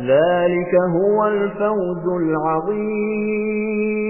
ذلك هو الفوز العظيم.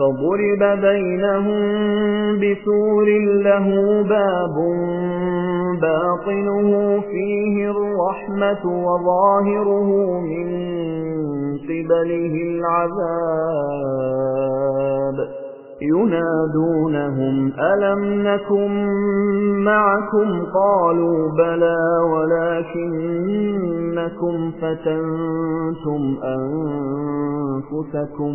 فضرب بينهم بسور له باب باطنه فيه الرحمة وظاهره من قبله العذاب ينادونهم ألم نكن معكم قالوا بلى ولكنكم فتنتم أنفسكم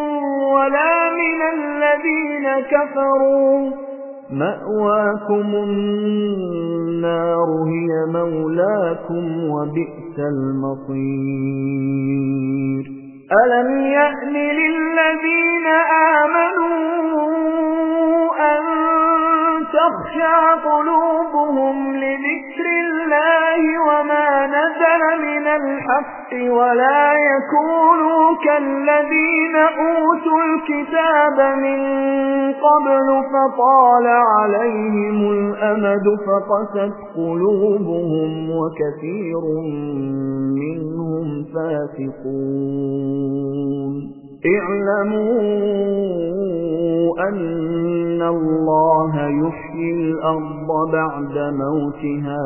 ولا من الذين كفروا. مأواكم النار هي مولاكم وبئس المصير. ألم يأن للذين آمنوا أن تخشع قلوبهم لذكر الحق ولا يكونوا كالذين أوتوا الكتاب من قبل فطال عليهم الأمد فقست قلوبهم وكثير منهم فاسقون. اعلموا أن الله يحيي الأرض بعد موتها.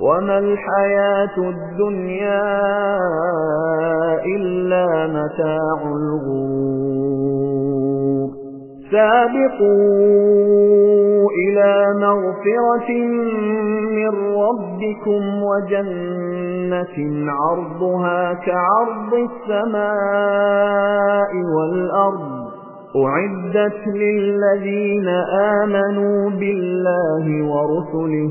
وما الحياة الدنيا إلا متاع الغرور سابقوا إلى مغفرة من ربكم وجنة عرضها كعرض السماء والأرض أعدت للذين آمنوا بالله ورسله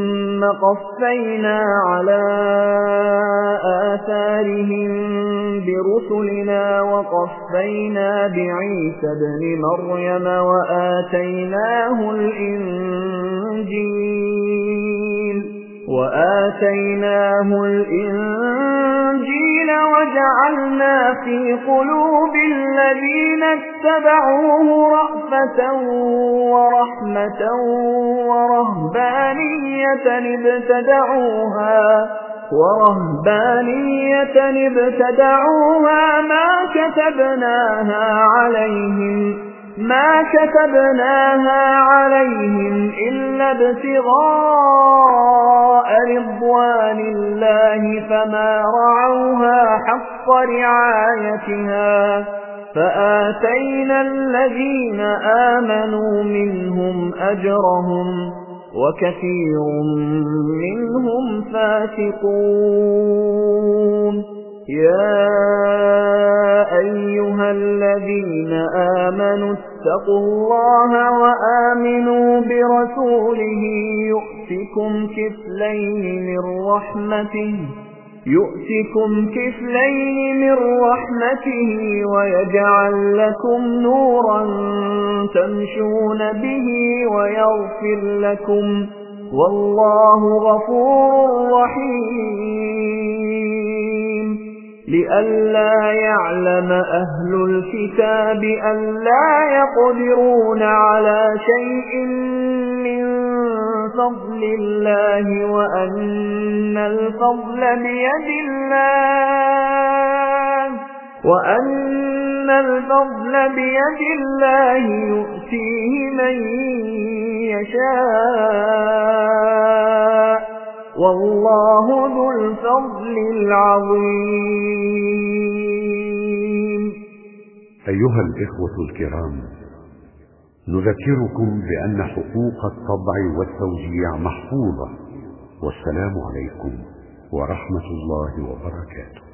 قفينا على آثارهم برسلنا وقفينا بعيسى بن مريم وآتيناه الإنجيل وآتيناه الإنجيل وجعلنا في قلوب الذين اتبعوه رأفة ورحمة ورهبانية ابتدعوها ورهبانية ابتدعوها ما كتبناها عليهم ما كتبناها عليهم إلا ابتغاء رضوان الله فما رعوها حق رعايتها فآتينا الذين آمنوا منهم أجرهم وكثير منهم فاسقون. يا أيها الذين آمنوا اتقوا الله وآمنوا برسوله يؤتكم كفلين من رحمته يؤتكم كفلين من رحمته ويجعل لكم نورا تمشون به ويغفر لكم والله غفور رحيم. لئلا يعلم أهل الكتاب ألا يقدرون على شيء من فضل الله وأن الفضل بيد الله وأن الفضل بيد الله يؤتيه من يشاء. والله ذو الفضل العظيم. أيها الإخوة الكرام نذكركم بأن حقوق الطبع والتوزيع محفوظة والسلام عليكم ورحمة الله وبركاته.